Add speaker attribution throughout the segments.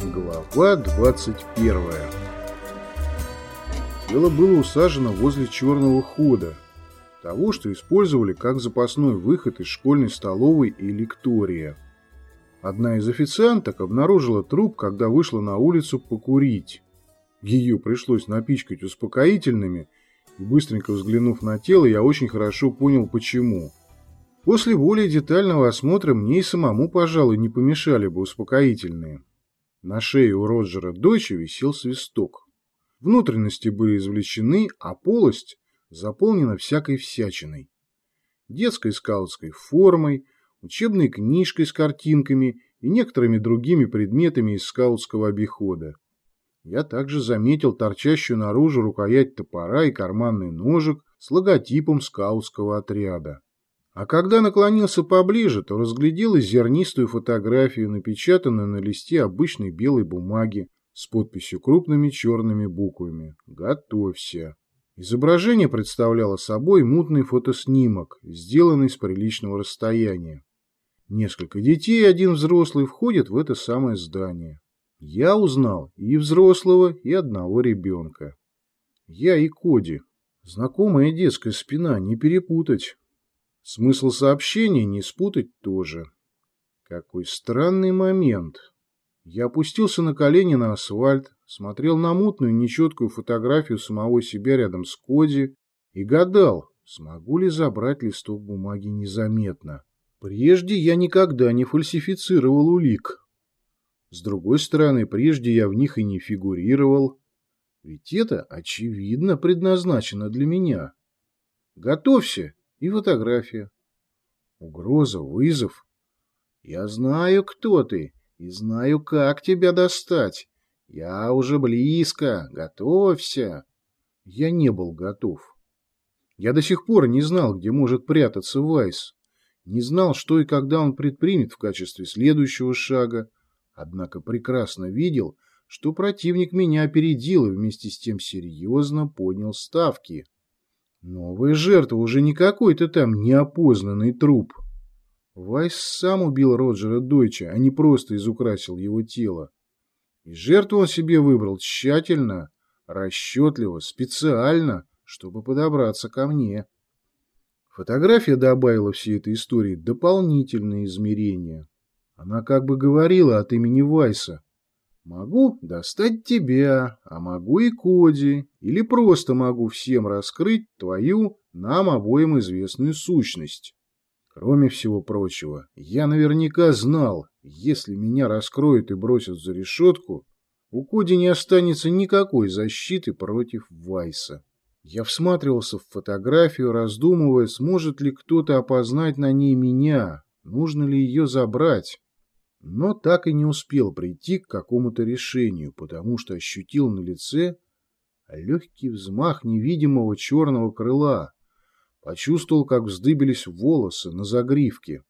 Speaker 1: Глава 21 Тело было усажено возле черного хода, того, что использовали как запасной выход из школьной столовой и лектория. Одна из официанток обнаружила труп, когда вышла на улицу покурить. Ее пришлось напичкать успокоительными, и быстренько взглянув на тело, я очень хорошо понял, почему. После более детального осмотра мне и самому, пожалуй, не помешали бы успокоительные. На шее у Роджера Дойча висел свисток. Внутренности были извлечены, а полость заполнена всякой всячиной. Детской скаутской формой, учебной книжкой с картинками и некоторыми другими предметами из скаутского обихода. Я также заметил торчащую наружу рукоять топора и карманный ножик с логотипом скаутского отряда. А когда наклонился поближе, то разглядел и зернистую фотографию, напечатанную на листе обычной белой бумаги с подписью крупными черными буквами «Готовься». Изображение представляло собой мутный фотоснимок, сделанный с приличного расстояния. Несколько детей и один взрослый входят в это самое здание. Я узнал и взрослого, и одного ребенка. Я и Коди. Знакомая детская спина, не перепутать. Смысл сообщения не спутать тоже. Какой странный момент. Я опустился на колени на асфальт, смотрел на мутную, нечеткую фотографию самого себя рядом с Коди и гадал, смогу ли забрать листок бумаги незаметно. Прежде я никогда не фальсифицировал улик. С другой стороны, прежде я в них и не фигурировал. Ведь это, очевидно, предназначено для меня. Готовься! и фотография. Угроза, вызов. Я знаю, кто ты, и знаю, как тебя достать. Я уже близко, готовься. Я не был готов. Я до сих пор не знал, где может прятаться Вайс. Не знал, что и когда он предпримет в качестве следующего шага. Однако прекрасно видел, что противник меня опередил и вместе с тем серьезно понял ставки. Новая жертва уже не какой-то там неопознанный труп. Вайс сам убил Роджера Дойча, а не просто изукрасил его тело. И жертву он себе выбрал тщательно, расчетливо, специально, чтобы подобраться ко мне. Фотография добавила всей этой истории дополнительные измерения. Она как бы говорила от имени Вайса. Могу достать тебя, а могу и Коди, или просто могу всем раскрыть твою, нам обоим известную сущность. Кроме всего прочего, я наверняка знал, если меня раскроют и бросят за решетку, у Коди не останется никакой защиты против Вайса. Я всматривался в фотографию, раздумывая, сможет ли кто-то опознать на ней меня, нужно ли ее забрать но так и не успел прийти к какому-то решению, потому что ощутил на лице легкий взмах невидимого черного крыла, почувствовал, как вздыбились волосы на загривке.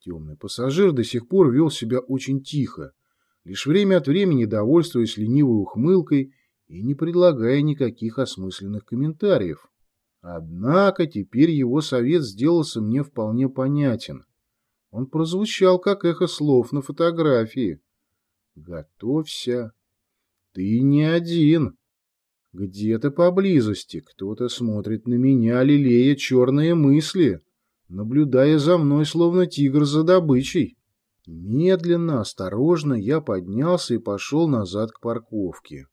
Speaker 1: Темный пассажир до сих пор вел себя очень тихо, лишь время от времени довольствуясь ленивой ухмылкой и не предлагая никаких осмысленных комментариев. Однако теперь его совет сделался мне вполне понятен. Он прозвучал, как эхо слов на фотографии. «Готовься. Ты не один. Где-то поблизости кто-то смотрит на меня, лелея черные мысли, наблюдая за мной, словно тигр за добычей». Медленно, осторожно я поднялся и пошел назад к парковке.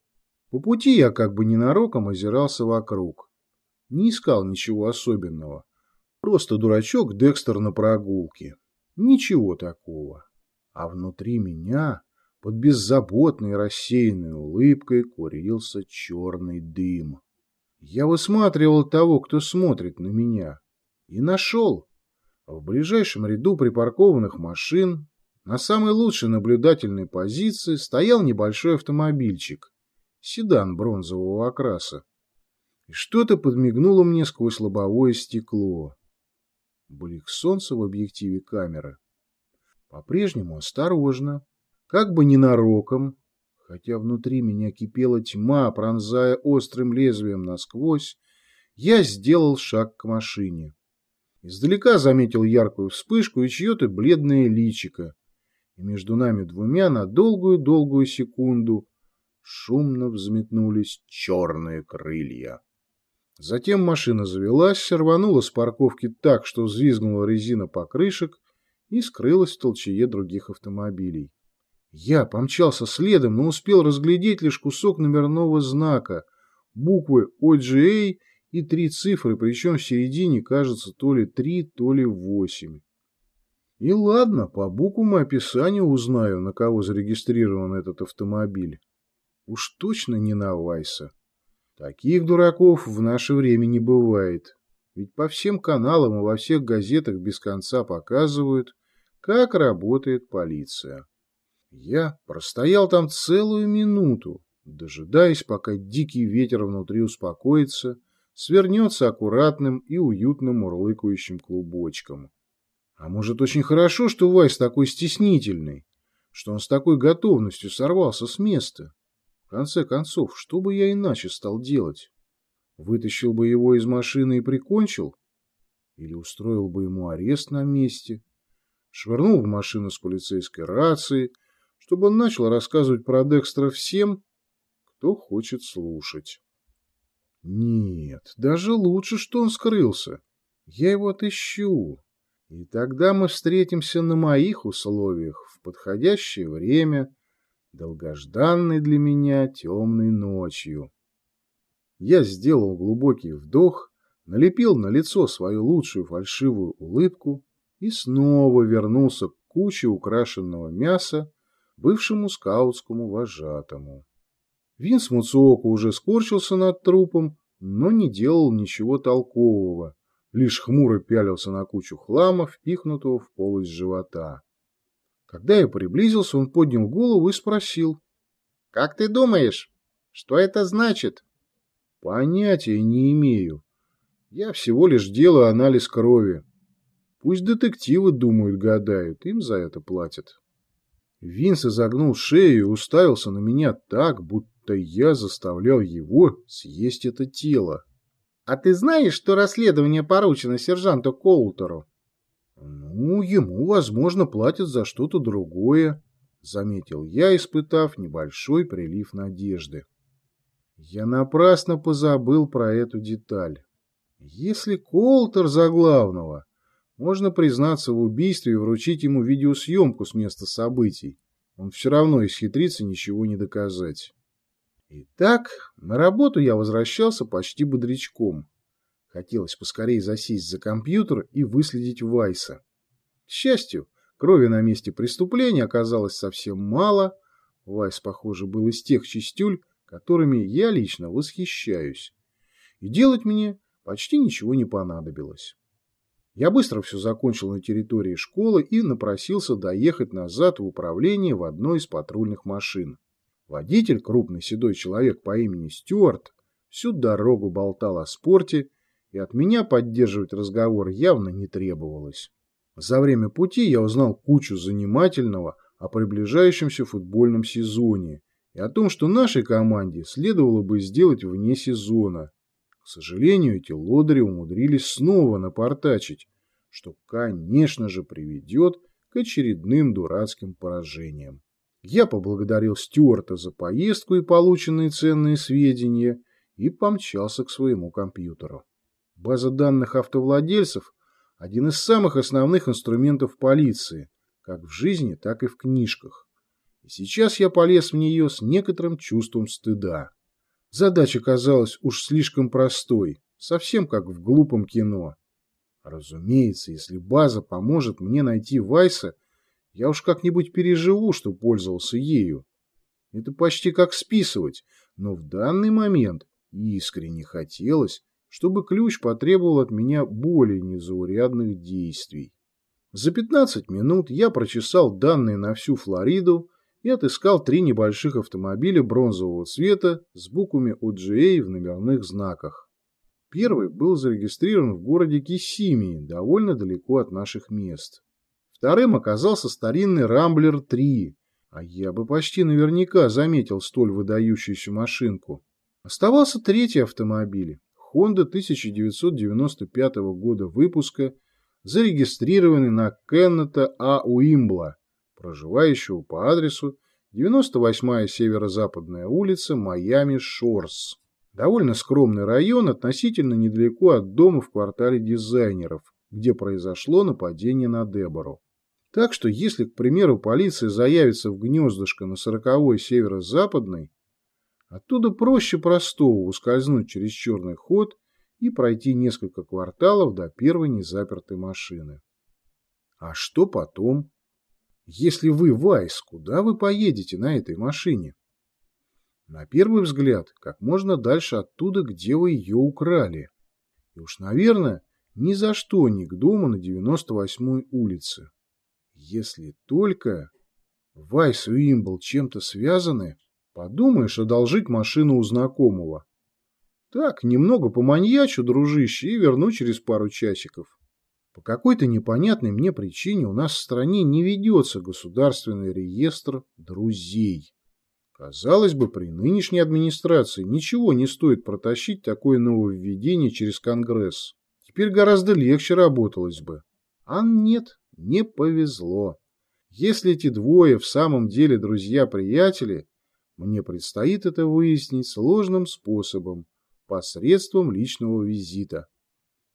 Speaker 1: По пути я как бы ненароком озирался вокруг. Не искал ничего особенного. Просто дурачок Декстер на прогулке. Ничего такого. А внутри меня, под беззаботной рассеянной улыбкой, курился черный дым. Я высматривал того, кто смотрит на меня. И нашел. В ближайшем ряду припаркованных машин на самой лучшей наблюдательной позиции стоял небольшой автомобильчик. Седан бронзового окраса. И что-то подмигнуло мне сквозь лобовое стекло. Блик солнца в объективе камеры. По-прежнему осторожно, как бы ненароком, хотя внутри меня кипела тьма, пронзая острым лезвием насквозь, я сделал шаг к машине. Издалека заметил яркую вспышку и чье-то бледное личико, и между нами двумя на долгую-долгую секунду шумно взметнулись черные крылья. Затем машина завелась, рванула с парковки так, что взвизгнула резина покрышек и скрылась в толчее других автомобилей. Я помчался следом, но успел разглядеть лишь кусок номерного знака, буквы OGA и три цифры, причем в середине, кажется, то ли три, то ли восемь. И ладно, по буквам и описанию узнаю, на кого зарегистрирован этот автомобиль. Уж точно не на Вайса. Таких дураков в наше время не бывает. Ведь по всем каналам и во всех газетах без конца показывают, как работает полиция. Я простоял там целую минуту, дожидаясь, пока дикий ветер внутри успокоится, свернется аккуратным и уютным мурлыкающим клубочком. А может, очень хорошо, что Вайс такой стеснительный, что он с такой готовностью сорвался с места. В конце концов, что бы я иначе стал делать? Вытащил бы его из машины и прикончил? Или устроил бы ему арест на месте? Швырнул в машину с полицейской рацией, чтобы он начал рассказывать про Декстра всем, кто хочет слушать. Нет, даже лучше, что он скрылся. Я его отыщу. И тогда мы встретимся на моих условиях в подходящее время, долгожданной для меня темной ночью. Я сделал глубокий вдох, налепил на лицо свою лучшую фальшивую улыбку и снова вернулся к куче украшенного мяса, бывшему скаутскому вожатому. Винс Муцуоку уже скорчился над трупом, но не делал ничего толкового, лишь хмуро пялился на кучу хлама, впихнутого в полость живота. Когда я приблизился, он поднял голову и спросил. — Как ты думаешь, что это значит? — Понятия не имею. Я всего лишь делаю анализ крови. Пусть детективы думают, гадают, им за это платят. Винс изогнул шею и уставился на меня так, будто я заставлял его съесть это тело. А ты знаешь, что расследование поручено сержанту Коултеру? Ну, ему, возможно, платят за что-то другое, заметил я, испытав небольшой прилив надежды. Я напрасно позабыл про эту деталь. Если Коултер за главного, можно признаться в убийстве и вручить ему видеосъемку с места событий. Он все равно исхитрится ничего не доказать. Итак, на работу я возвращался почти бодрячком. Хотелось поскорее засесть за компьютер и выследить Вайса. К счастью, крови на месте преступления оказалось совсем мало. Вайс, похоже, был из тех частюль, которыми я лично восхищаюсь. И делать мне почти ничего не понадобилось. Я быстро все закончил на территории школы и напросился доехать назад в управление в одной из патрульных машин. Водитель, крупный седой человек по имени Стюарт, всю дорогу болтал о спорте, и от меня поддерживать разговор явно не требовалось. За время пути я узнал кучу занимательного о приближающемся футбольном сезоне и о том, что нашей команде следовало бы сделать вне сезона. К сожалению, эти лодыри умудрились снова напортачить, что, конечно же, приведет к очередным дурацким поражениям. Я поблагодарил Стюарта за поездку и полученные ценные сведения и помчался к своему компьютеру. База данных автовладельцев – один из самых основных инструментов полиции, как в жизни, так и в книжках. И сейчас я полез в нее с некоторым чувством стыда. Задача казалась уж слишком простой, совсем как в глупом кино. Разумеется, если база поможет мне найти Вайса – я уж как-нибудь переживу, что пользовался ею. Это почти как списывать, но в данный момент искренне хотелось, чтобы ключ потребовал от меня более незаурядных действий. За 15 минут я прочесал данные на всю Флориду и отыскал три небольших автомобиля бронзового цвета с буквами OGA в номерных знаках. Первый был зарегистрирован в городе Кисимии, довольно далеко от наших мест. Вторым оказался старинный Рамблер-3, а я бы почти наверняка заметил столь выдающуюся машинку. Оставался третий автомобиль, Honda 1995 года выпуска, зарегистрированный на Кеннета А. Уимбла, проживающего по адресу 98-я северо-западная улица, Майами Шорс. Довольно скромный район, относительно недалеко от дома в квартале дизайнеров, где произошло нападение на Дебору. Так что, если, к примеру, полиция заявится в гнездышко на 40-й северо-западной, оттуда проще простого ускользнуть через черный ход и пройти несколько кварталов до первой незапертой машины. А что потом? Если вы Вайс, куда вы поедете на этой машине? На первый взгляд, как можно дальше оттуда, где вы ее украли. И уж, наверное, ни за что не к дому на 98-й улице. Если только Вайс и Имбл чем-то связаны, подумаешь одолжить машину у знакомого. Так, немного поманьячу, дружище, и верну через пару часиков. По какой-то непонятной мне причине у нас в стране не ведется государственный реестр друзей. Казалось бы, при нынешней администрации ничего не стоит протащить такое нововведение через Конгресс. Теперь гораздо легче работалось бы. А нет, не повезло. Если эти двое в самом деле друзья-приятели, мне предстоит это выяснить сложным способом, посредством личного визита.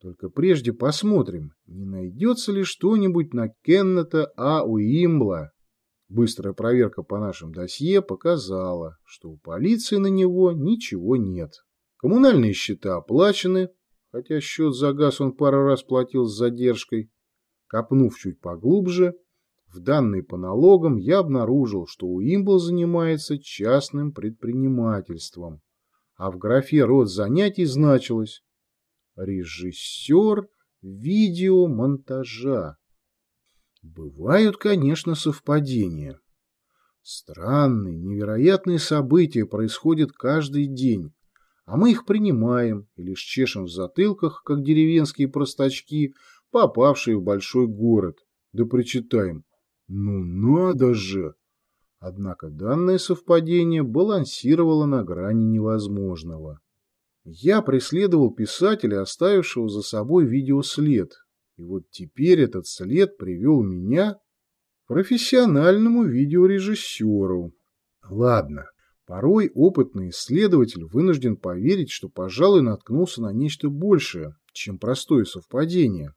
Speaker 1: Только прежде посмотрим, не найдется ли что-нибудь на Кеннета А. Уимбла. Быстрая проверка по нашим досье показала, что у полиции на него ничего нет. Коммунальные счета оплачены, хотя счет за газ он пару раз платил с задержкой. Копнув чуть поглубже, в данные по налогам я обнаружил, что Уимбл занимается частным предпринимательством, а в графе «Род занятий» значилось режиссер видеомонтажа. Бывают, конечно, совпадения. Странные, невероятные события происходят каждый день, а мы их принимаем и лишь чешем в затылках, как деревенские простачки, попавшие в большой город, да причитаем «Ну надо же!». Однако данное совпадение балансировало на грани невозможного. Я преследовал писателя, оставившего за собой видеослед. И вот теперь этот след привел меня к профессиональному видеорежиссеру. Ладно, порой опытный исследователь вынужден поверить, что, пожалуй, наткнулся на нечто большее, чем простое совпадение.